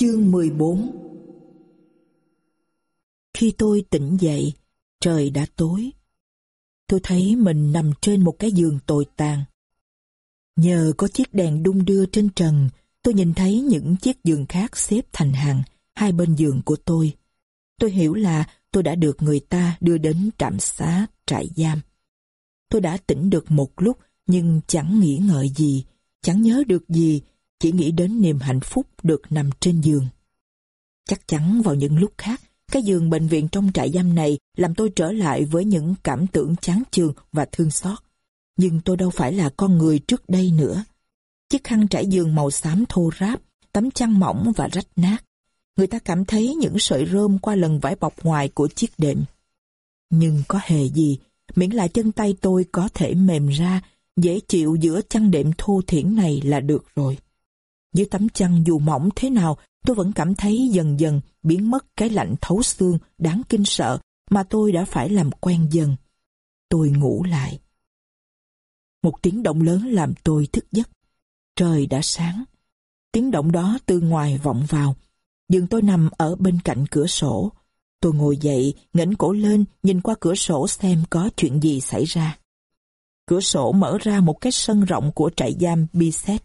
Chương 14 Khi tôi tỉnh dậy, trời đã tối. Tôi thấy mình nằm trên một cái giường tồi tàn. Nhờ có chiếc đèn đung đưa trên trần, tôi nhìn thấy những chiếc giường khác xếp thành hàng hai bên giường của tôi. Tôi hiểu là tôi đã được người ta đưa đến trạm xá, trại giam. Tôi đã tỉnh được một lúc nhưng chẳng nghĩ ngợi gì, chẳng nhớ được gì, chỉ nghĩ đến niềm hạnh phúc được nằm trên giường. Chắc chắn vào những lúc khác, cái giường bệnh viện trong trại giam này làm tôi trở lại với những cảm tưởng chán chường và thương xót. Nhưng tôi đâu phải là con người trước đây nữa. Chiếc khăn trải giường màu xám thô ráp, tấm chăn mỏng và rách nát. Người ta cảm thấy những sợi rơm qua lần vải bọc ngoài của chiếc đệm. Nhưng có hề gì, miễn là chân tay tôi có thể mềm ra, dễ chịu giữa chăn đệm thô thiển này là được rồi. Dưới tấm chăn dù mỏng thế nào, tôi vẫn cảm thấy dần dần biến mất cái lạnh thấu xương đáng kinh sợ mà tôi đã phải làm quen dần. Tôi ngủ lại. Một tiếng động lớn làm tôi thức giấc. Trời đã sáng. Tiếng động đó từ ngoài vọng vào. Dường tôi nằm ở bên cạnh cửa sổ. Tôi ngồi dậy, ngẩng cổ lên, nhìn qua cửa sổ xem có chuyện gì xảy ra. Cửa sổ mở ra một cái sân rộng của trại giam Biset.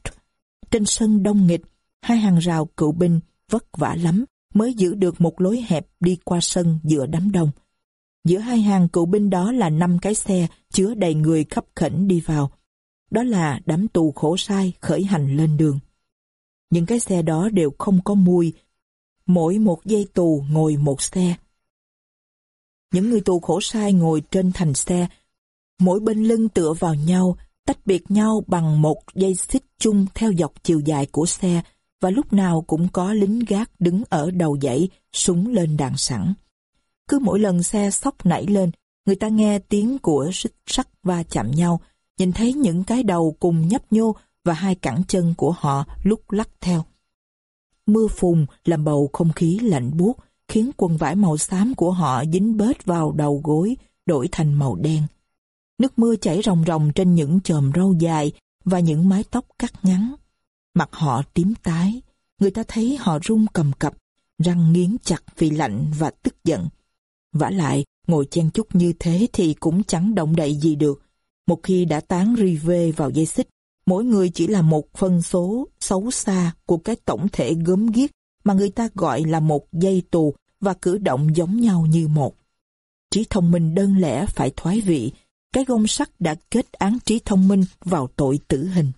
Trên sân đông nghịch, hai hàng rào cựu binh vất vả lắm mới giữ được một lối hẹp đi qua sân giữa đám đông. Giữa hai hàng cựu binh đó là năm cái xe chứa đầy người khắp khẩn đi vào. Đó là đám tù khổ sai khởi hành lên đường. Những cái xe đó đều không có mùi, mỗi một dây tù ngồi một xe. Những người tù khổ sai ngồi trên thành xe, mỗi bên lưng tựa vào nhau, tách biệt nhau bằng một dây xích chung theo dọc chiều dài của xe và lúc nào cũng có lính gác đứng ở đầu dãy, súng lên đạn sẵn. Cứ mỗi lần xe sóc nảy lên, người ta nghe tiếng của xích sắt va chạm nhau, nhìn thấy những cái đầu cùng nhấp nhô và hai cẳng chân của họ lúc lắc theo. Mưa phùn làm bầu không khí lạnh buốt, khiến quần vải màu xám của họ dính bết vào đầu gối, đổi thành màu đen. Nước mưa chảy ròng ròng trên những chòm râu dài và những mái tóc cắt ngắn. Mặt họ tím tái, người ta thấy họ run cầm cập, răng nghiến chặt vì lạnh và tức giận. vả lại, ngồi chen chúc như thế thì cũng chẳng động đậy gì được. Một khi đã tán rive vào dây xích, mỗi người chỉ là một phân số xấu xa của cái tổng thể gớm ghiếc mà người ta gọi là một dây tù và cử động giống nhau như một. Trí thông minh đơn lẻ phải thoái vị, cái gông sắt đã kết án trí thông minh vào tội tử hình.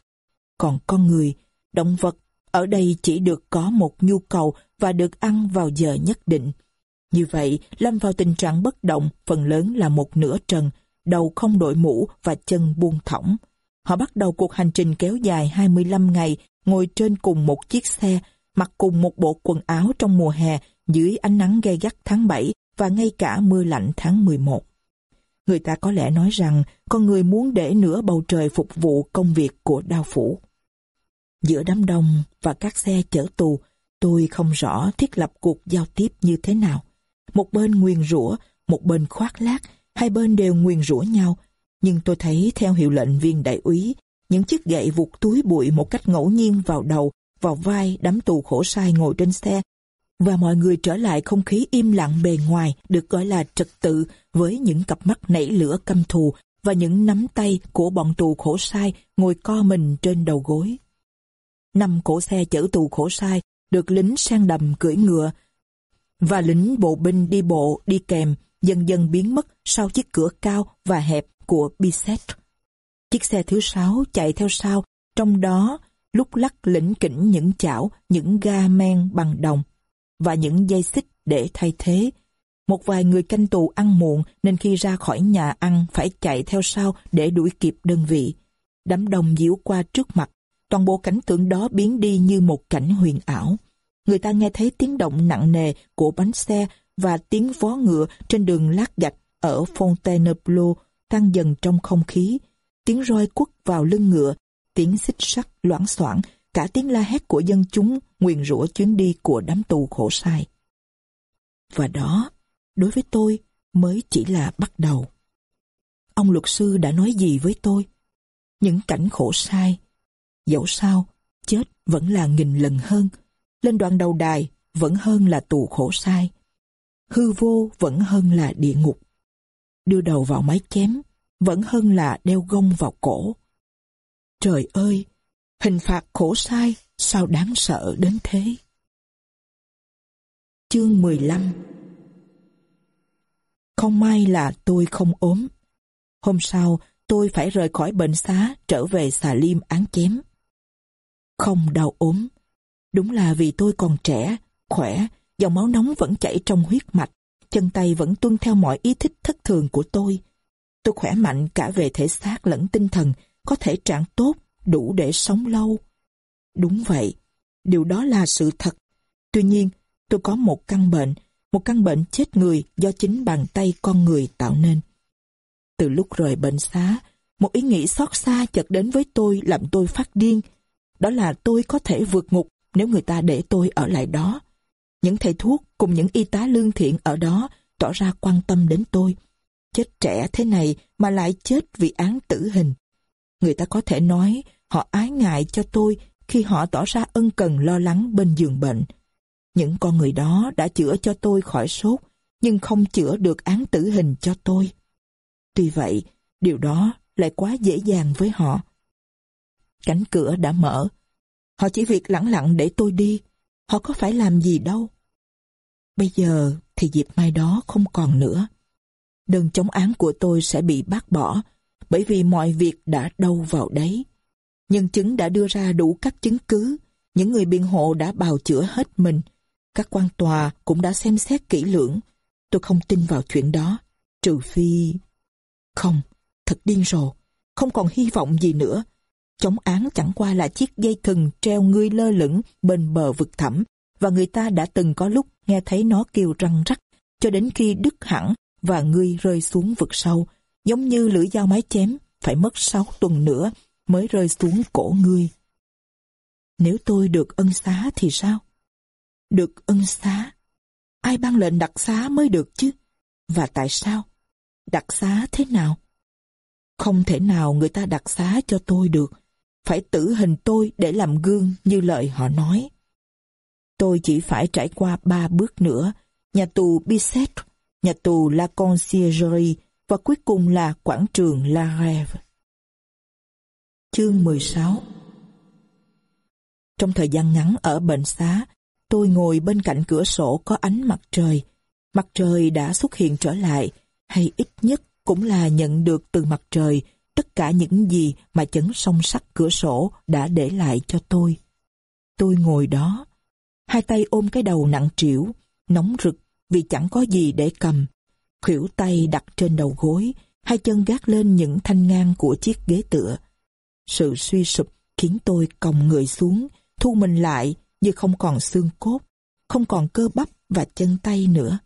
Còn con người, động vật, ở đây chỉ được có một nhu cầu và được ăn vào giờ nhất định. Như vậy, lâm vào tình trạng bất động, phần lớn là một nửa trần, đầu không đội mũ và chân buông thõng. Họ bắt đầu cuộc hành trình kéo dài 25 ngày, ngồi trên cùng một chiếc xe, mặc cùng một bộ quần áo trong mùa hè dưới ánh nắng gay gắt tháng 7 và ngay cả mưa lạnh tháng 11. Người ta có lẽ nói rằng con người muốn để nửa bầu trời phục vụ công việc của đao phủ. Giữa đám đông và các xe chở tù, tôi không rõ thiết lập cuộc giao tiếp như thế nào. Một bên nguyền rủa, một bên khoác lác, hai bên đều nguyền rủa nhau. Nhưng tôi thấy theo hiệu lệnh viên đại úy, những chiếc gậy vụt túi bụi một cách ngẫu nhiên vào đầu, vào vai đám tù khổ sai ngồi trên xe và mọi người trở lại không khí im lặng bề ngoài được gọi là trật tự với những cặp mắt nảy lửa căm thù và những nắm tay của bọn tù khổ sai ngồi co mình trên đầu gối. Năm cổ xe chở tù khổ sai được lính sang đầm cưỡi ngựa và lính bộ binh đi bộ đi kèm dần dần biến mất sau chiếc cửa cao và hẹp của Bisset. Chiếc xe thứ sáu chạy theo sau, trong đó lúc lắc lĩnh kỉnh những chảo, những ga men bằng đồng và những dây xích để thay thế. Một vài người canh tù ăn muộn nên khi ra khỏi nhà ăn phải chạy theo sau để đuổi kịp đơn vị. Đám đông diễu qua trước mặt, toàn bộ cảnh tượng đó biến đi như một cảnh huyền ảo. Người ta nghe thấy tiếng động nặng nề của bánh xe và tiếng vó ngựa trên đường lát gạch ở Fontainebleau tăng dần trong không khí. Tiếng roi quất vào lưng ngựa, tiếng xích sắt loãng xoảng cả tiếng la hét của dân chúng nguyền rủa chuyến đi của đám tù khổ sai. Và đó, đối với tôi, mới chỉ là bắt đầu. Ông luật sư đã nói gì với tôi? Những cảnh khổ sai. Dẫu sao, chết vẫn là nghìn lần hơn. lên đoạn đầu đài vẫn hơn là tù khổ sai. Hư vô vẫn hơn là địa ngục. Đưa đầu vào máy chém vẫn hơn là đeo gông vào cổ. Trời ơi, hình phạt khổ sai sao đáng sợ đến thế. Chương 15 Không may là tôi không ốm. Hôm sau, tôi phải rời khỏi bệnh xá trở về xà liêm án chém. Không đau ốm. Đúng là vì tôi còn trẻ, khỏe, dòng máu nóng vẫn chảy trong huyết mạch, chân tay vẫn tuân theo mọi ý thích thất thường của tôi. Tôi khỏe mạnh cả về thể xác lẫn tinh thần, có thể trạng tốt, đủ để sống lâu. Đúng vậy, điều đó là sự thật. Tuy nhiên, tôi có một căn bệnh, một căn bệnh chết người do chính bàn tay con người tạo nên. Từ lúc rời bệnh xá, một ý nghĩ xót xa chợt đến với tôi làm tôi phát điên. Đó là tôi có thể vượt ngục nếu người ta để tôi ở lại đó. Những thầy thuốc cùng những y tá lương thiện ở đó tỏ ra quan tâm đến tôi. Chết trẻ thế này mà lại chết vì án tử hình. Người ta có thể nói họ ái ngại cho tôi khi họ tỏ ra ân cần lo lắng bên giường bệnh. Những con người đó đã chữa cho tôi khỏi sốt, nhưng không chữa được án tử hình cho tôi. Tuy vậy, điều đó lại quá dễ dàng với họ. Cánh cửa đã mở. Họ chỉ việc lặng lặng để tôi đi. Họ có phải làm gì đâu. Bây giờ thì dịp mai đó không còn nữa. Đơn chống án của tôi sẽ bị bác bỏ bởi vì mọi việc đã đâu vào đấy. Nhân chứng đã đưa ra đủ các chứng cứ, những người biện hộ đã bào chữa hết mình, các quan tòa cũng đã xem xét kỹ lưỡng. Tôi không tin vào chuyện đó, trừ phi... Không, thật điên rồ, không còn hy vọng gì nữa. Chống án chẳng qua là chiếc dây thừng treo ngươi lơ lửng bên bờ vực thẳm, và người ta đã từng có lúc nghe thấy nó kêu răng rắc, cho đến khi đứt hẳn và ngươi rơi xuống vực sâu, giống như lưỡi dao mái chém, phải mất sáu tuần nữa mới rơi xuống cổ ngươi. Nếu tôi được ân xá thì sao? Được ân xá? Ai ban lệnh đặc xá mới được chứ? Và tại sao? Đặc xá thế nào? Không thể nào người ta đặc xá cho tôi được. Phải tử hình tôi để làm gương như lời họ nói. Tôi chỉ phải trải qua ba bước nữa. Nhà tù Bicêtre, nhà tù La Conciergerie và cuối cùng là quảng trường La Rêve. Chương 16 Trong thời gian ngắn ở bệnh xá, tôi ngồi bên cạnh cửa sổ có ánh mặt trời. Mặt trời đã xuất hiện trở lại, hay ít nhất cũng là nhận được từ mặt trời tất cả những gì mà chấn song sắt cửa sổ đã để lại cho tôi. Tôi ngồi đó, hai tay ôm cái đầu nặng trĩu, nóng rực vì chẳng có gì để cầm. Khuỷu tay đặt trên đầu gối, hai chân gác lên những thanh ngang của chiếc ghế tựa. Sự suy sụp khiến tôi còng người xuống, thu mình lại như không còn xương cốt, không còn cơ bắp và chân tay nữa.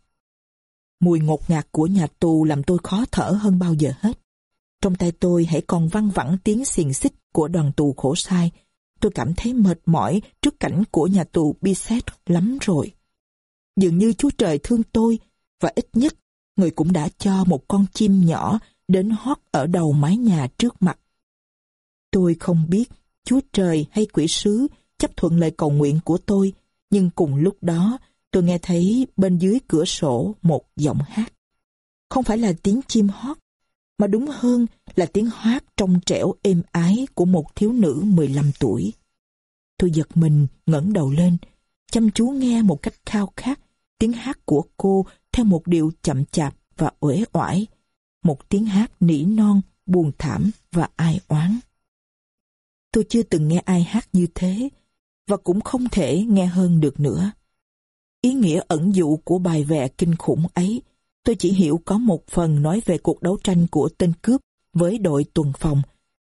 Mùi ngột ngạt của nhà tù làm tôi khó thở hơn bao giờ hết. Trong tay tôi hãy còn văng vẳng tiếng xiềng xích của đoàn tù khổ sai. Tôi cảm thấy mệt mỏi trước cảnh của nhà tù Bisset lắm rồi. Dường như Chúa Trời thương tôi và ít nhất người cũng đã cho một con chim nhỏ đến hót ở đầu mái nhà trước mặt. Tôi không biết Chúa Trời hay quỷ sứ chấp thuận lời cầu nguyện của tôi, nhưng cùng lúc đó tôi nghe thấy bên dưới cửa sổ một giọng hát. Không phải là tiếng chim hót, mà đúng hơn là tiếng hát trong trẻo êm ái của một thiếu nữ 15 tuổi. Tôi giật mình ngẩng đầu lên, chăm chú nghe một cách khao khát tiếng hát của cô theo một điệu chậm chạp và uể oải, một tiếng hát nỉ non, buồn thảm và ai oán. Tôi chưa từng nghe ai hát như thế, và cũng không thể nghe hơn được nữa. Ý nghĩa ẩn dụ của bài vẽ kinh khủng ấy, tôi chỉ hiểu có một phần nói về cuộc đấu tranh của tên cướp với đội tuần phòng.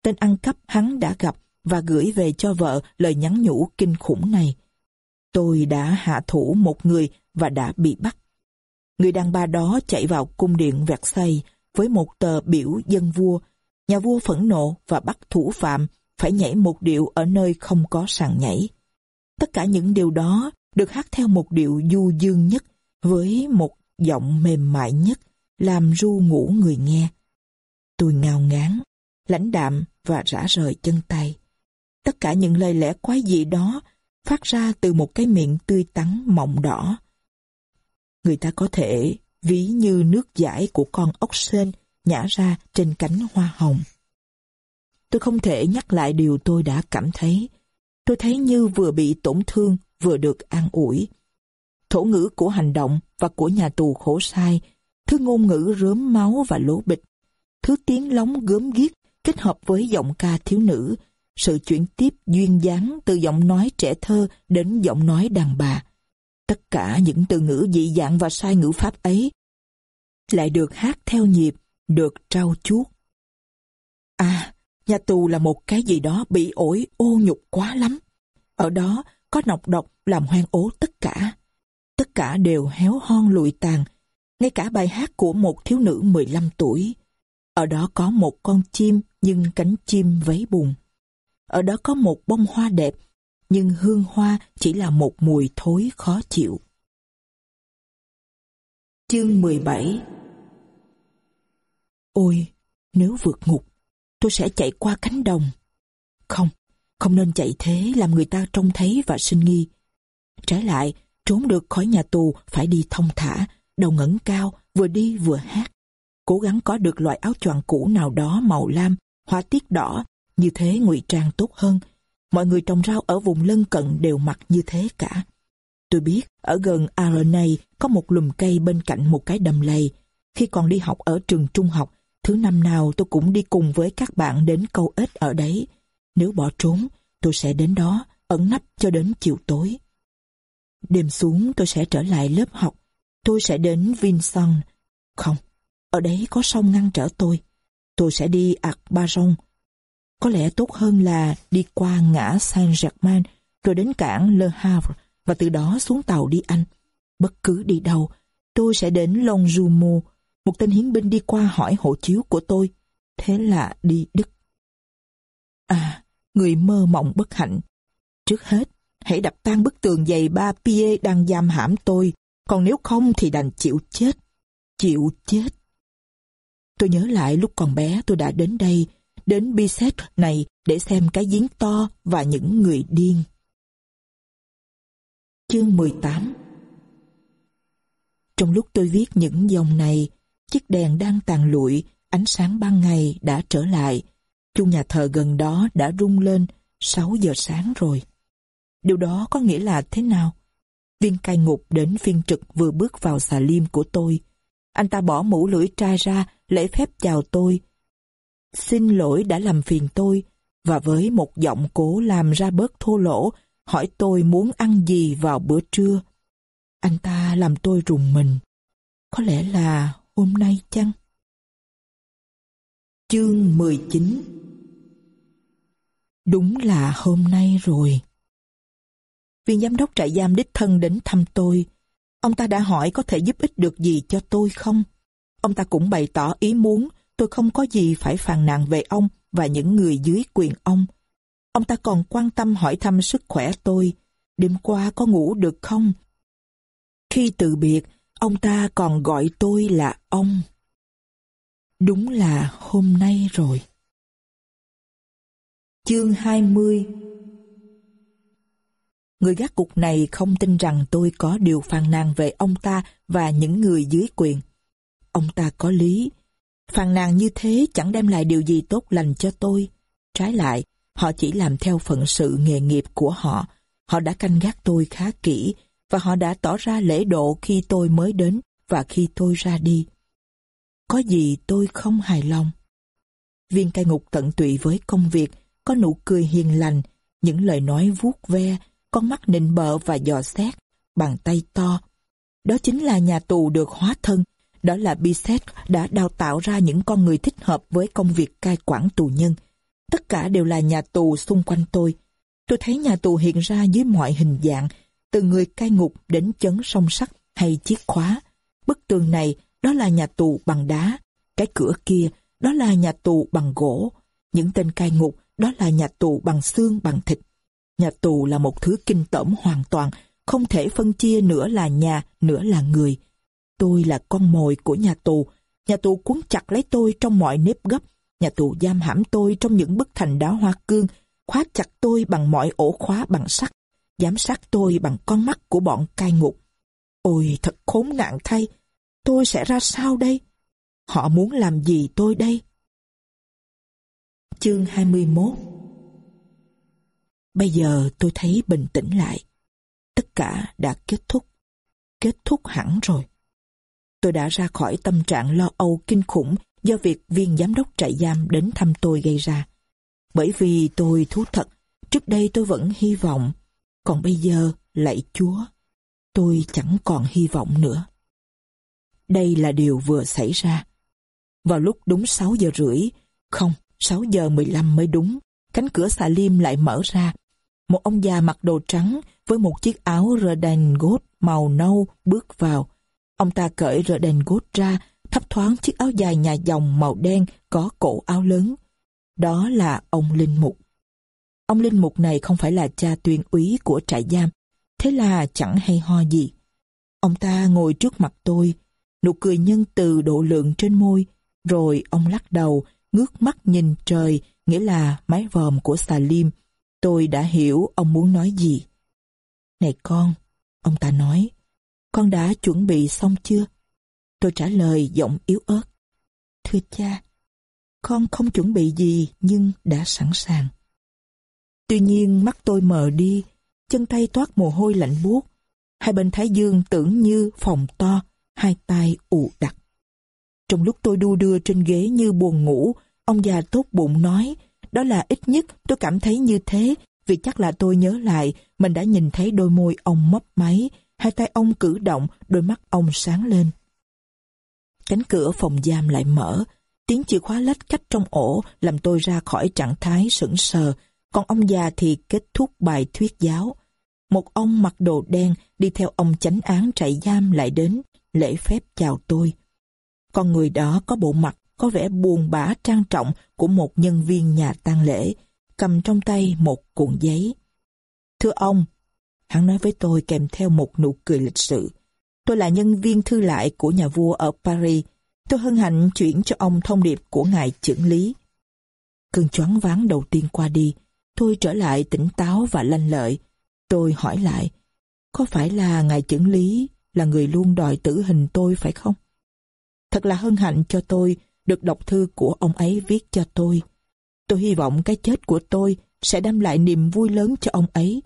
Tên ăn cắp hắn đã gặp và gửi về cho vợ lời nhắn nhủ kinh khủng này. Tôi đã hạ thủ một người và đã bị bắt. Người đàn bà đó chạy vào cung điện Versailles với một tờ biểu dân vua. Nhà vua phẫn nộ và bắt thủ phạm phải nhảy một điệu ở nơi không có sàn nhảy. Tất cả những điều đó được hát theo một điệu du dương nhất với một giọng mềm mại nhất làm ru ngủ người nghe. Tôi ngao ngán, lãnh đạm và rã rời chân tay. Tất cả những lời lẽ quái dị đó phát ra từ một cái miệng tươi tắn mọng đỏ. Người ta có thể ví như nước giải của con ốc sên nhả ra trên cánh hoa hồng. Tôi không thể nhắc lại điều tôi đã cảm thấy. Tôi thấy như vừa bị tổn thương, vừa được an ủi. Thổ ngữ của hành động và của nhà tù khổ sai, thứ ngôn ngữ rớm máu và lố bịch, thứ tiếng lóng gớm ghiếc kết hợp với giọng ca thiếu nữ, sự chuyển tiếp duyên dáng từ giọng nói trẻ thơ đến giọng nói đàn bà. Tất cả những từ ngữ dị dạng và sai ngữ pháp ấy lại được hát theo nhịp, được trao chuốt. À, nhà tù là một cái gì đó bị ổi ô nhục quá lắm. Ở đó có nọc độc làm hoang ố tất cả. Tất cả đều héo hon lụi tàn, ngay cả bài hát của một thiếu nữ 15 tuổi. Ở đó có một con chim nhưng cánh chim vấy bùn. Ở đó có một bông hoa đẹp, nhưng hương hoa chỉ là một mùi thối khó chịu. Chương 17 Ôi, nếu vượt ngục, tôi sẽ chạy qua cánh đồng. Không, không nên chạy thế làm người ta trông thấy và sinh nghi. Trái lại, trốn được khỏi nhà tù phải đi thông thả, đầu ngẩng cao, vừa đi vừa hát. Cố gắng có được loại áo choàng cũ nào đó màu lam, hoa tiết đỏ, như thế ngụy trang tốt hơn. Mọi người trồng rau ở vùng lân cận đều mặc như thế cả. Tôi biết, ở gần RNA có một lùm cây bên cạnh một cái đầm lầy. Khi còn đi học ở trường trung học, thứ năm nào tôi cũng đi cùng với các bạn đến câu ếch ở đấy. Nếu bỏ trốn, tôi sẽ đến đó, ẩn nấp cho đến chiều tối. Đêm xuống tôi sẽ trở lại lớp học. Tôi sẽ đến Vinson. Không, ở đấy có sông ngăn trở tôi. Tôi sẽ đi Arbaron. Có lẽ tốt hơn là đi qua ngã Saint-Germain rồi đến cảng Le Havre và từ đó xuống tàu đi Anh. Bất cứ đi đâu, tôi sẽ đến Longjumeau. Một tên hiến binh đi qua hỏi hộ chiếu của tôi. Thế là đi Đức. À, người mơ mộng bất hạnh. Trước hết, hãy đập tan bức tường dày ba pie đang giam hãm tôi, còn nếu không thì đành chịu chết. Chịu chết. Tôi nhớ lại lúc còn bé tôi đã đến đây, đến Biset này để xem cái giếng to và những người điên. Chương 18 Trong lúc tôi viết những dòng này, chiếc đèn đang tàn lụi, ánh sáng ban ngày đã trở lại. Chuông nhà thờ gần đó đã rung lên 6 giờ sáng rồi. Điều đó có nghĩa là thế nào? Viên cai ngục đến phiên trực vừa bước vào xà liêm của tôi. Anh ta bỏ mũ lưỡi trai ra, lễ phép chào tôi. Xin lỗi đã làm phiền tôi, và với một giọng cố làm ra bớt thô lỗ, hỏi tôi muốn ăn gì vào bữa trưa. Anh ta làm tôi rùng mình. Có lẽ là hôm nay chăng? Chương 19 Đúng là hôm nay rồi. Viên giám đốc trại giam đích thân đến thăm tôi. Ông ta đã hỏi có thể giúp ích được gì cho tôi không? Ông ta cũng bày tỏ ý muốn tôi không có gì phải phàn nàn về ông và những người dưới quyền ông. Ông ta còn quan tâm hỏi thăm sức khỏe tôi. Đêm qua có ngủ được không? Khi từ biệt, ông ta còn gọi tôi là ông. Đúng là hôm nay rồi. Chương 20 Người gác cục này không tin rằng tôi có điều phàn nàn về ông ta và những người dưới quyền. Ông ta có lý. Phàn nàn như thế chẳng đem lại điều gì tốt lành cho tôi. Trái lại, họ chỉ làm theo phận sự nghề nghiệp của họ. Họ đã canh gác tôi khá kỹ và họ đã tỏ ra lễ độ khi tôi mới đến và khi tôi ra đi. Có gì tôi không hài lòng. Viên cai ngục tận tụy với công việc, có nụ cười hiền lành, những lời nói vuốt ve, con mắt nịnh bợ và dò xét, bàn tay to. Đó chính là nhà tù được hóa thân, đó là Bisset đã đào tạo ra những con người thích hợp với công việc cai quản tù nhân. Tất cả đều là nhà tù xung quanh tôi. Tôi thấy nhà tù hiện ra dưới mọi hình dạng, từ người cai ngục đến chấn song sắt hay chiếc khóa. Bức tường này, đó là nhà tù bằng đá. Cái cửa kia, đó là nhà tù bằng gỗ. Những tên cai ngục, đó là nhà tù bằng xương bằng thịt. Nhà tù là một thứ kinh tởm hoàn toàn, không thể phân chia nữa là nhà, nữa là người. Tôi là con mồi của nhà tù. Nhà tù cuốn chặt lấy tôi trong mọi nếp gấp. Nhà tù giam hãm tôi trong những bức thành đá hoa cương, khóa chặt tôi bằng mọi ổ khóa bằng sắt giám sát tôi bằng con mắt của bọn cai ngục. Ôi thật khốn nạn thay, tôi sẽ ra sao đây? Họ muốn làm gì tôi đây? Chương 21 Bây giờ tôi thấy bình tĩnh lại. Tất cả đã kết thúc. Kết thúc hẳn rồi. Tôi đã ra khỏi tâm trạng lo âu kinh khủng do việc viên giám đốc trại giam đến thăm tôi gây ra. Bởi vì tôi thú thật, trước đây tôi vẫn hy vọng, còn bây giờ, lạy Chúa, tôi chẳng còn hy vọng nữa. Đây là điều vừa xảy ra. Vào lúc đúng 6 giờ rưỡi, không, 6 giờ 15 mới đúng, cánh cửa xà lim lại mở ra. Một ông già mặc đồ trắng với một chiếc áo rơ đen gốt màu nâu bước vào. Ông ta cởi rơ đen gốt ra, thấp thoáng chiếc áo dài nhà dòng màu đen có cổ áo lớn. Đó là ông Linh Mục. Ông Linh Mục này không phải là cha tuyên úy của trại giam, thế là chẳng hay ho gì. Ông ta ngồi trước mặt tôi, nụ cười nhân từ độ lượng trên môi, rồi ông lắc đầu, ngước mắt nhìn trời, nghĩa là mái vòm của xà lim. Tôi đã hiểu ông muốn nói gì. Này con, ông ta nói, con đã chuẩn bị xong chưa? Tôi trả lời giọng yếu ớt. Thưa cha, con không chuẩn bị gì nhưng đã sẵn sàng. Tuy nhiên mắt tôi mờ đi, chân tay toát mồ hôi lạnh buốt. Hai bên thái dương tưởng như phòng to, hai tay ù đặc. Trong lúc tôi đu đưa trên ghế như buồn ngủ, ông già tốt bụng nói, đó là ít nhất tôi cảm thấy như thế, vì chắc là tôi nhớ lại mình đã nhìn thấy đôi môi ông mấp máy, hai tay ông cử động, đôi mắt ông sáng lên. Cánh cửa phòng giam lại mở, tiếng chìa khóa lách cách trong ổ làm tôi ra khỏi trạng thái sững sờ, còn ông già thì kết thúc bài thuyết giáo. Một ông mặc đồ đen đi theo ông chánh án trại giam lại đến, lễ phép chào tôi. Con người đó có bộ mặt có vẻ buồn bã trang trọng của một nhân viên nhà tang lễ, cầm trong tay một cuộn giấy. Thưa ông, hắn nói với tôi kèm theo một nụ cười lịch sự. Tôi là nhân viên thư lại của nhà vua ở Paris. Tôi hân hạnh chuyển cho ông thông điệp của ngài trưởng lý. Cơn choáng váng đầu tiên qua đi, tôi trở lại tỉnh táo và lanh lợi. Tôi hỏi lại, có phải là ngài trưởng lý là người luôn đòi tử hình tôi phải không? Thật là hân hạnh cho tôi được đọc thư của ông ấy viết cho tôi. Tôi hy vọng cái chết của tôi sẽ đem lại niềm vui lớn cho ông ấy.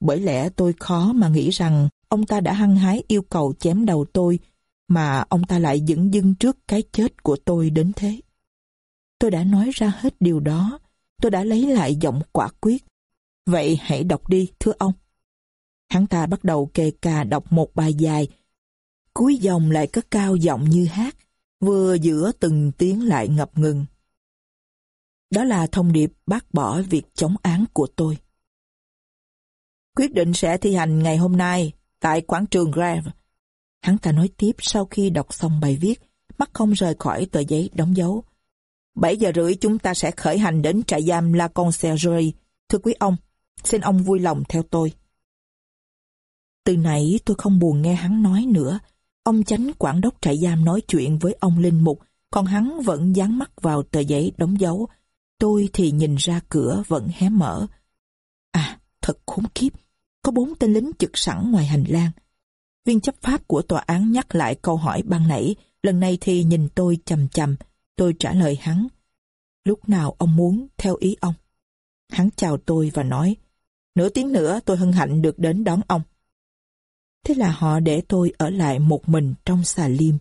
Bởi lẽ tôi khó mà nghĩ rằng ông ta đã hăng hái yêu cầu chém đầu tôi, mà ông ta lại dững dưng trước cái chết của tôi đến thế. Tôi đã nói ra hết điều đó, tôi đã lấy lại giọng quả quyết. Vậy hãy đọc đi, thưa ông. Hắn ta bắt đầu kề cà đọc một bài dài, cuối dòng lại cất cao giọng như hát, vừa giữa từng tiếng lại ngập ngừng. Đó là thông điệp bác bỏ việc chống án của tôi. Quyết định sẽ thi hành ngày hôm nay tại quảng trường Grave. Hắn ta nói tiếp sau khi đọc xong bài viết, mắt không rời khỏi tờ giấy đóng dấu. 7 giờ rưỡi chúng ta sẽ khởi hành đến trại giam La Conciergerie. Thưa quý ông, xin ông vui lòng theo tôi. Từ nãy tôi không buồn nghe hắn nói nữa, Ông chánh quản đốc trại giam nói chuyện với ông Linh Mục, còn hắn vẫn dán mắt vào tờ giấy đóng dấu. Tôi thì nhìn ra cửa vẫn hé mở. À, thật khốn kiếp, có bốn tên lính trực sẵn ngoài hành lang. Viên chấp pháp của tòa án nhắc lại câu hỏi ban nãy, lần này thì nhìn tôi chầm chầm. Tôi trả lời hắn. Lúc nào ông muốn, theo ý ông. Hắn chào tôi và nói, nửa tiếng nữa tôi hân hạnh được đến đón ông. Thế là họ để tôi ở lại một mình trong xà liêm.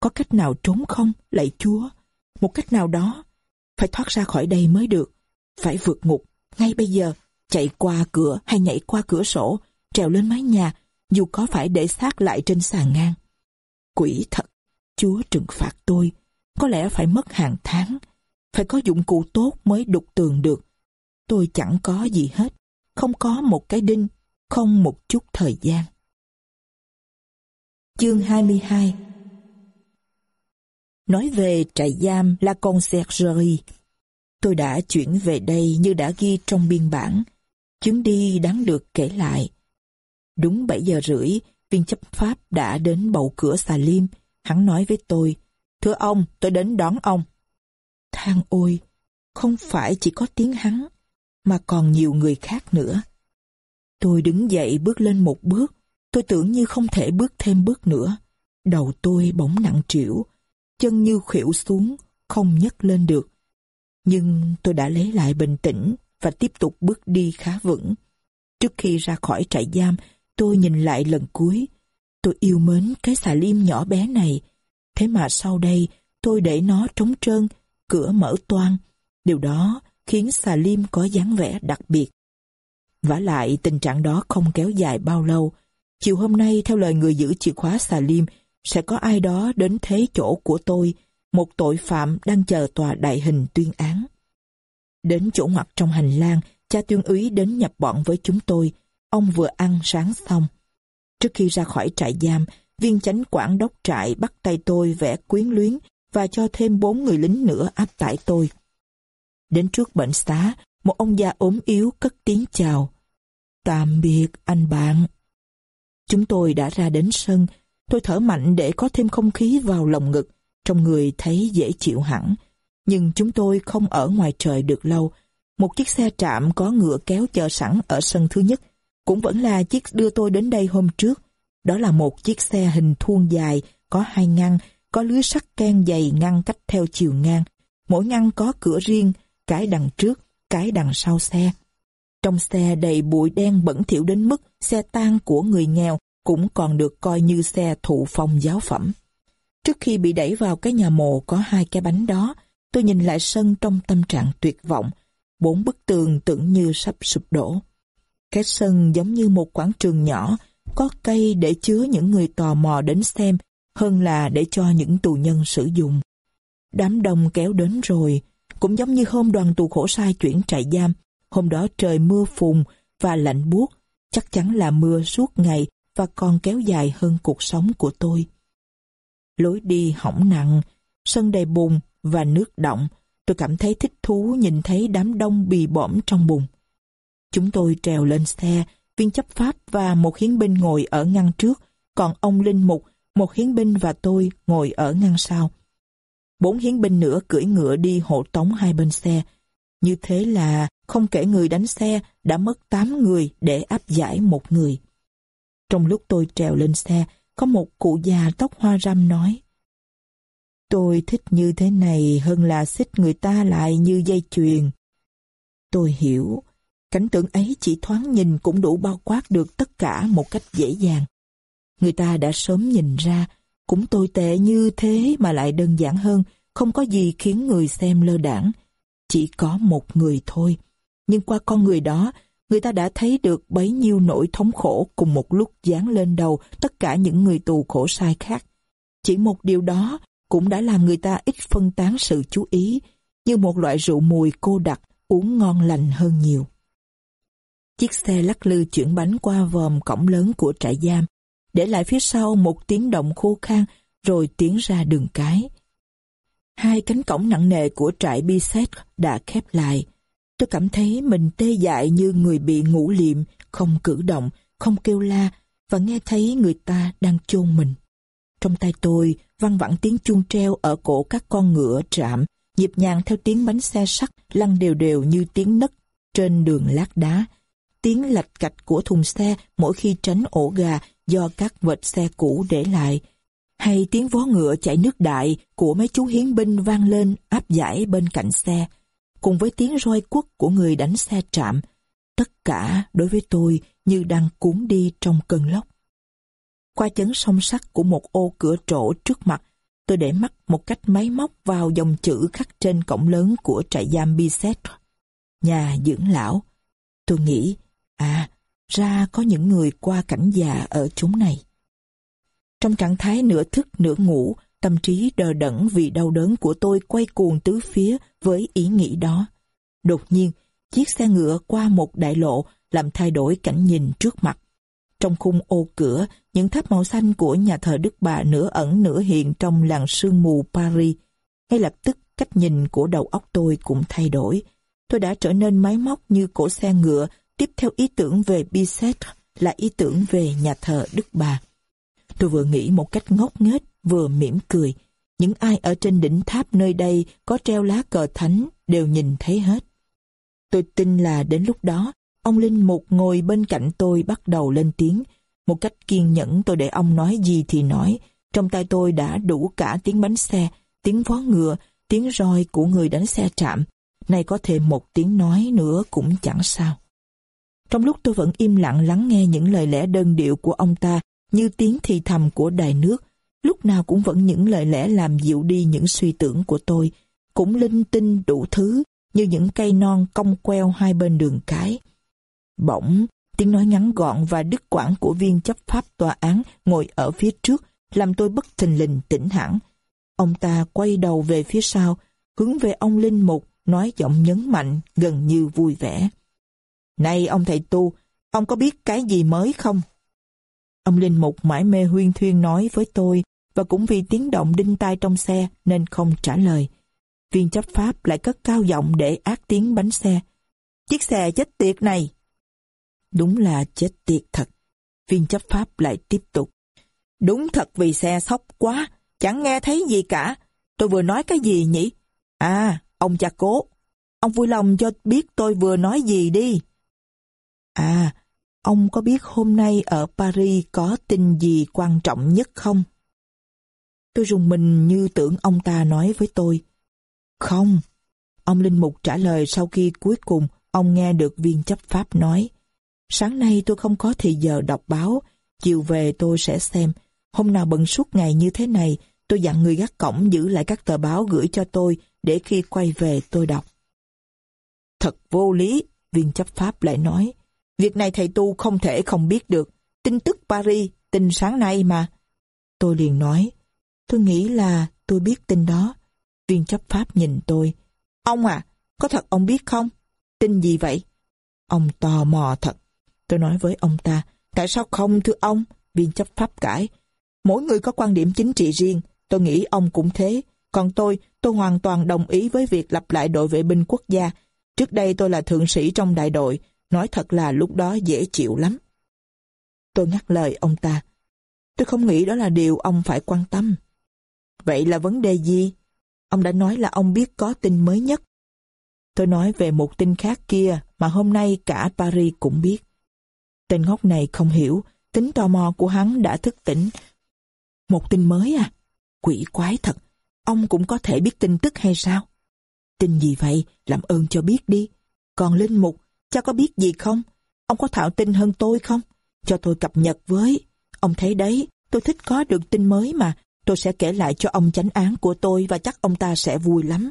Có cách nào trốn không, lạy Chúa? Một cách nào đó. Phải thoát ra khỏi đây mới được. Phải vượt ngục, ngay bây giờ, chạy qua cửa hay nhảy qua cửa sổ, trèo lên mái nhà, dù có phải để xác lại trên sàn ngang. Quỷ thật, Chúa trừng phạt tôi. Có lẽ phải mất hàng tháng. Phải có dụng cụ tốt mới đục tường được. Tôi chẳng có gì hết. Không có một cái đinh, không một chút thời gian. Chương 22 Nói về trại giam La Conciergerie, tôi đã chuyển về đây như đã ghi trong biên bản. Chuyến đi đáng được kể lại. Đúng 7 giờ rưỡi, viên chấp pháp đã đến bầu cửa xà liêm. Hắn nói với tôi, Thưa ông, tôi đến đón ông. Thang ôi, không phải chỉ có tiếng hắn, mà còn nhiều người khác nữa. Tôi đứng dậy bước lên một bước, tôi tưởng như không thể bước thêm bước nữa. Đầu tôi bỗng nặng trĩu, chân như khuỵu xuống, không nhấc lên được. Nhưng tôi đã lấy lại bình tĩnh và tiếp tục bước đi khá vững. Trước khi ra khỏi trại giam, tôi nhìn lại lần cuối. Tôi yêu mến cái xà lim nhỏ bé này. Thế mà sau đây, tôi để nó trống trơn, cửa mở toang. Điều đó khiến xà lim có dáng vẻ đặc biệt. vả lại tình trạng đó không kéo dài bao lâu. Chiều hôm nay theo lời người giữ chìa khóa xà lim sẽ có ai đó đến thế chỗ của tôi, một tội phạm đang chờ tòa đại hình tuyên án. Đến chỗ ngoặt trong hành lang, cha tuyên úy đến nhập bọn với chúng tôi. Ông vừa ăn sáng xong. Trước khi ra khỏi trại giam, viên chánh quản đốc trại bắt tay tôi vẽ quyến luyến và cho thêm bốn người lính nữa áp tải tôi. Đến trước bệnh xá, một ông già ốm yếu cất tiếng chào. Tạm biệt anh bạn. Chúng tôi đã ra đến sân, tôi thở mạnh để có thêm không khí vào lòng ngực, trong người thấy dễ chịu hẳn. Nhưng chúng tôi không ở ngoài trời được lâu. Một chiếc xe trạm có ngựa kéo chờ sẵn ở sân thứ nhất, cũng vẫn là chiếc đưa tôi đến đây hôm trước. Đó là một chiếc xe hình thuôn dài, có hai ngăn, có lưới sắt ken dày ngăn cách theo chiều ngang. Mỗi ngăn có cửa riêng, cái đằng trước, cái đằng sau xe. Trong xe đầy bụi đen bẩn thỉu đến mức xe tang của người nghèo cũng còn được coi như xe thụ phong giáo phẩm. Trước khi bị đẩy vào cái nhà mộ có hai cái bánh đó, tôi nhìn lại sân trong tâm trạng tuyệt vọng. Bốn bức tường tưởng như sắp sụp đổ. Cái sân giống như một quảng trường nhỏ, có cây để chứa những người tò mò đến xem hơn là để cho những tù nhân sử dụng. Đám đông kéo đến rồi, cũng giống như hôm đoàn tù khổ sai chuyển trại giam, hôm đó trời mưa phùn và lạnh buốt, chắc chắn là mưa suốt ngày và còn kéo dài hơn cuộc sống của tôi. Lối đi hỏng nặng, sân đầy bùn và nước động, tôi cảm thấy thích thú nhìn thấy đám đông bì bõm trong bùn. Chúng tôi trèo lên xe, viên chấp pháp và một hiến binh ngồi ở ngăn trước, còn ông Linh Mục, một hiến binh và tôi ngồi ở ngăn sau. Bốn hiến binh nữa cưỡi ngựa đi hộ tống hai bên xe. Như thế là không kể người đánh xe đã mất tám người để áp giải một người. Trong lúc tôi trèo lên xe, có một cụ già tóc hoa râm nói Tôi thích như thế này hơn là xích người ta lại như dây chuyền. Tôi hiểu, cảnh tượng ấy chỉ thoáng nhìn cũng đủ bao quát được tất cả một cách dễ dàng. Người ta đã sớm nhìn ra, cũng tồi tệ như thế mà lại đơn giản hơn, không có gì khiến người xem lơ đảng. Chỉ có một người thôi. Nhưng qua con người đó, người ta đã thấy được bấy nhiêu nỗi thống khổ cùng một lúc dán lên đầu tất cả những người tù khổ sai khác. Chỉ một điều đó cũng đã làm người ta ít phân tán sự chú ý, như một loại rượu mùi cô đặc uống ngon lành hơn nhiều. Chiếc xe lắc lư chuyển bánh qua vòm cổng lớn của trại giam, để lại phía sau một tiếng động khô khan rồi tiến ra đường cái. Hai cánh cổng nặng nề của trại Biset đã khép lại. Tôi cảm thấy mình tê dại như người bị ngủ liệm, không cử động, không kêu la và nghe thấy người ta đang chôn mình. Trong tay tôi văng vẳng tiếng chuông treo ở cổ các con ngựa trạm, nhịp nhàng theo tiếng bánh xe sắt lăn đều đều như tiếng nấc trên đường lát đá. Tiếng lạch cạch của thùng xe mỗi khi tránh ổ gà do các vệt xe cũ để lại, hay tiếng vó ngựa chạy nước đại của mấy chú hiến binh vang lên áp giải bên cạnh xe, cùng với tiếng roi quất của người đánh xe trạm. Tất cả đối với tôi như đang cuốn đi trong cơn lốc. Qua chấn song sắt của một ô cửa trổ trước mặt, tôi để mắt một cách máy móc vào dòng chữ khắc trên cổng lớn của trại giam Biset. Nhà dưỡng lão. Tôi nghĩ, à, ra có những người qua cảnh già ở chúng này. Trong trạng thái nửa thức nửa ngủ, tâm trí đờ đẫn vì đau đớn của tôi quay cuồng tứ phía với ý nghĩ đó. Đột nhiên, chiếc xe ngựa qua một đại lộ làm thay đổi cảnh nhìn trước mặt. Trong khung ô cửa, những tháp màu xanh của nhà thờ Đức Bà nửa ẩn nửa hiện trong làng sương mù Paris. Ngay lập tức, cách nhìn của đầu óc tôi cũng thay đổi. Tôi đã trở nên máy móc như cổ xe ngựa, tiếp theo ý tưởng về Bicêtre là ý tưởng về nhà thờ Đức Bà. Tôi vừa nghĩ một cách ngốc nghếch, vừa mỉm cười. Những ai ở trên đỉnh tháp nơi đây có treo lá cờ thánh đều nhìn thấy hết. Tôi tin là đến lúc đó, Ông Linh Mục ngồi bên cạnh tôi bắt đầu lên tiếng. Một cách kiên nhẫn tôi để ông nói gì thì nói. Trong tay tôi đã đủ cả tiếng bánh xe, tiếng vó ngựa, tiếng roi của người đánh xe trạm. Nay có thêm một tiếng nói nữa cũng chẳng sao. Trong lúc tôi vẫn im lặng lắng nghe những lời lẽ đơn điệu của ông ta như tiếng thì thầm của đài nước, lúc nào cũng vẫn những lời lẽ làm dịu đi những suy tưởng của tôi, cũng linh tinh đủ thứ như những cây non cong queo hai bên đường cái. Bỗng, tiếng nói ngắn gọn và đứt quãng của viên chấp pháp tòa án ngồi ở phía trước làm tôi bất thình lình tỉnh hẳn. Ông ta quay đầu về phía sau, hướng về ông Linh Mục, nói giọng nhấn mạnh, gần như vui vẻ. Này ông thầy tu, ông có biết cái gì mới không? Ông Linh Mục mãi mê huyên thuyên nói với tôi và cũng vì tiếng động đinh tai trong xe nên không trả lời. Viên chấp pháp lại cất cao giọng để ác tiếng bánh xe. Chiếc xe chết tiệt này! Đúng là chết tiệt thật. Viên chấp pháp lại tiếp tục. Đúng thật vì xe sốc quá, chẳng nghe thấy gì cả. Tôi vừa nói cái gì nhỉ? À, ông cha cố. Ông vui lòng cho biết tôi vừa nói gì đi. À, ông có biết hôm nay ở Paris có tin gì quan trọng nhất không? Tôi rùng mình như tưởng ông ta nói với tôi. Không. Ông Linh Mục trả lời sau khi cuối cùng ông nghe được viên chấp pháp nói. Sáng nay tôi không có thời giờ đọc báo, chiều về tôi sẽ xem. Hôm nào bận suốt ngày như thế này, tôi dặn người gác cổng giữ lại các tờ báo gửi cho tôi để khi quay về tôi đọc. Thật vô lý, viên chấp pháp lại nói. Việc này thầy tu không thể không biết được. Tin tức Paris, tin sáng nay mà. Tôi liền nói, tôi nghĩ là tôi biết tin đó. Viên chấp pháp nhìn tôi. Ông à, có thật ông biết không? Tin gì vậy? Ông tò mò thật. Tôi nói với ông ta, tại sao không thưa ông? Viên chấp pháp cãi. Mỗi người có quan điểm chính trị riêng, tôi nghĩ ông cũng thế. Còn tôi, tôi hoàn toàn đồng ý với việc lập lại đội vệ binh quốc gia. Trước đây tôi là thượng sĩ trong đại đội, nói thật là lúc đó dễ chịu lắm. Tôi ngắt lời ông ta. Tôi không nghĩ đó là điều ông phải quan tâm. Vậy là vấn đề gì? Ông đã nói là ông biết có tin mới nhất. Tôi nói về một tin khác kia mà hôm nay cả Paris cũng biết. Tên ngốc này không hiểu, tính tò mò của hắn đã thức tỉnh. Một tin mới à? Quỷ quái thật, ông cũng có thể biết tin tức hay sao? Tin gì vậy? Làm ơn cho biết đi. Còn Linh Mục, cha có biết gì không? Ông có thạo tin hơn tôi không? Cho tôi cập nhật với. Ông thấy đấy, tôi thích có được tin mới mà. Tôi sẽ kể lại cho ông chánh án của tôi và chắc ông ta sẽ vui lắm.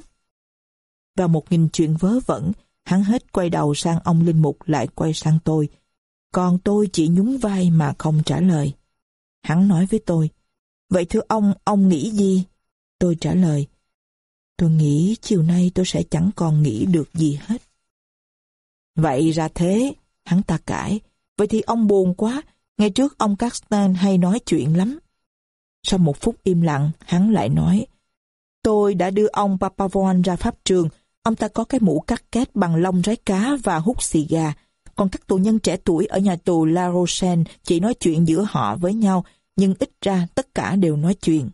Và một nghìn chuyện vớ vẩn, hắn hết quay đầu sang ông Linh Mục lại quay sang tôi. Còn tôi chỉ nhún vai mà không trả lời. Hắn nói với tôi, Vậy thưa ông, ông nghĩ gì? Tôi trả lời, Tôi nghĩ chiều nay tôi sẽ chẳng còn nghĩ được gì hết. Vậy ra thế, hắn ta cãi. Vậy thì ông buồn quá, ngay trước ông Castan hay nói chuyện lắm. Sau một phút im lặng, hắn lại nói, Tôi đã đưa ông Papavon ra pháp trường, ông ta có cái mũ cắt két bằng lông rái cá và hút xì gà. Còn các tù nhân trẻ tuổi ở nhà tù La Rochelle chỉ nói chuyện giữa họ với nhau, nhưng ít ra tất cả đều nói chuyện.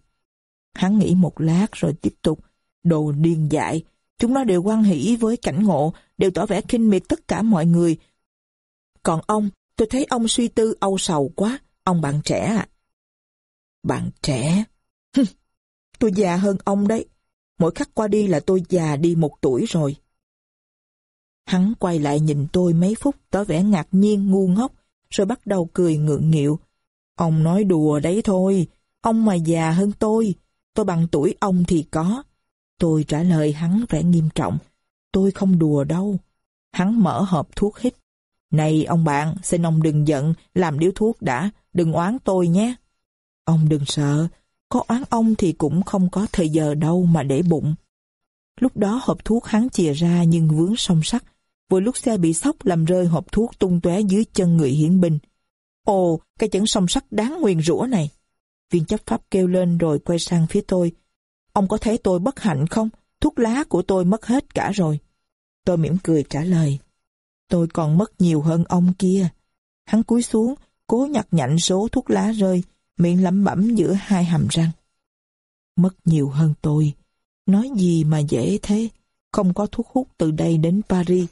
Hắn nghĩ một lát rồi tiếp tục, đồ điên dại, chúng nó đều quan hỷ với cảnh ngộ, đều tỏ vẻ kinh miệt tất cả mọi người. Còn ông, tôi thấy ông suy tư âu sầu quá, ông bạn trẻ à. Bạn trẻ? tôi già hơn ông đấy. Mỗi khắc qua đi là tôi già đi một tuổi rồi. Hắn quay lại nhìn tôi mấy phút tỏ vẻ ngạc nhiên ngu ngốc, rồi bắt đầu cười ngượng nghịu. Ông nói đùa đấy thôi, ông mà già hơn tôi, tôi bằng tuổi ông thì có. Tôi trả lời hắn vẻ nghiêm trọng, tôi không đùa đâu. Hắn mở hộp thuốc hít. Này ông bạn, xin ông đừng giận, làm điếu thuốc đã, đừng oán tôi nhé. Ông đừng sợ, có oán ông thì cũng không có thời giờ đâu mà để bụng. Lúc đó hộp thuốc hắn chìa ra nhưng vướng song sắt. Vừa lúc xe bị sốc làm rơi hộp thuốc tung tóe dưới chân người hiển binh. Ồ, cái chấn song sắt đáng nguyền rủa này. Viên chấp pháp kêu lên rồi quay sang phía tôi. Ông có thấy tôi bất hạnh không? Thuốc lá của tôi mất hết cả rồi. Tôi mỉm cười trả lời. Tôi còn mất nhiều hơn ông kia. Hắn cúi xuống, cố nhặt nhạnh số thuốc lá rơi, miệng lẩm bẩm giữa hai hàm răng. Mất nhiều hơn tôi. Nói gì mà dễ thế? Không có thuốc hút từ đây đến Paris.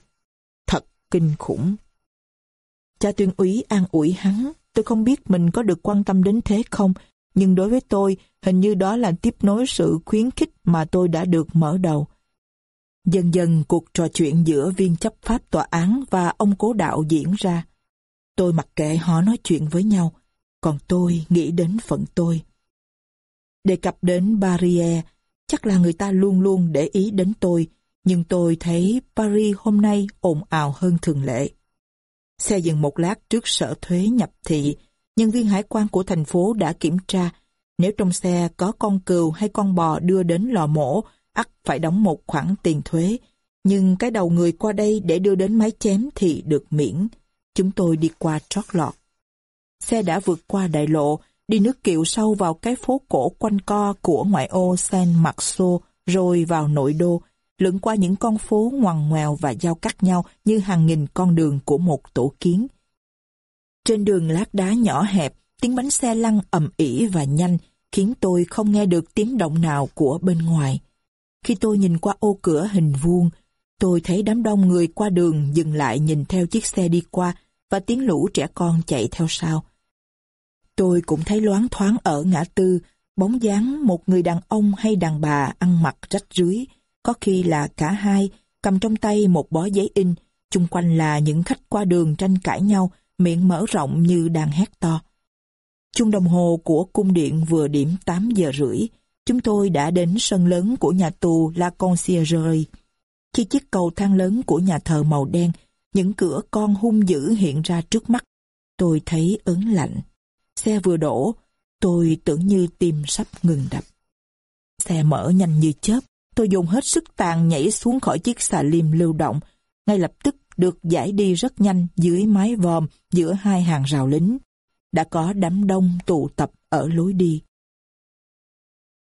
Thật kinh khủng. Cha tuyên úy an ủi hắn, tôi không biết mình có được quan tâm đến thế không, nhưng đối với tôi, hình như đó là tiếp nối sự khuyến khích mà tôi đã được mở đầu. Dần dần cuộc trò chuyện giữa viên chấp pháp tòa án và ông cố đạo diễn ra. Tôi mặc kệ họ nói chuyện với nhau, còn tôi nghĩ đến phận tôi. Đề cập đến Barriere, chắc là người ta luôn luôn để ý đến tôi, nhưng tôi thấy Paris hôm nay ồn ào hơn thường lệ. Xe dừng một lát trước sở thuế nhập thị, nhân viên hải quan của thành phố đã kiểm tra nếu trong xe có con cừu hay con bò đưa đến lò mổ, ắt phải đóng một khoản tiền thuế. Nhưng cái đầu người qua đây để đưa đến máy chém thì được miễn. Chúng tôi đi qua trót lọt. Xe đã vượt qua đại lộ, đi nước kiệu sâu vào cái phố cổ quanh co của ngoại ô San Marzo, rồi vào nội đô, lượn qua những con phố ngoằn ngoèo và giao cắt nhau như hàng nghìn con đường của một tổ kiến. Trên đường lát đá nhỏ hẹp, tiếng bánh xe lăn ầm ỉ và nhanh, khiến tôi không nghe được tiếng động nào của bên ngoài. Khi tôi nhìn qua ô cửa hình vuông, tôi thấy đám đông người qua đường dừng lại nhìn theo chiếc xe đi qua và tiếng lũ trẻ con chạy theo sau. Tôi cũng thấy loáng thoáng ở ngã tư, bóng dáng một người đàn ông hay đàn bà ăn mặc rách rưới, có khi là cả hai, cầm trong tay một bó giấy in, chung quanh là những khách qua đường tranh cãi nhau, miệng mở rộng như đang hét to. Chung đồng hồ của cung điện vừa điểm 8 giờ rưỡi, chúng tôi đã đến sân lớn của nhà tù La Conciergerie. Khi chiếc cầu thang lớn của nhà thờ màu đen, những cửa con hung dữ hiện ra trước mắt, tôi thấy ớn lạnh. Xe vừa đổ, tôi tưởng như tim sắp ngừng đập. Xe mở nhanh như chớp, tôi dùng hết sức tàn nhảy xuống khỏi chiếc xà lim lưu động, ngay lập tức được giải đi rất nhanh dưới mái vòm giữa hai hàng rào lính. Đã có đám đông tụ tập ở lối đi.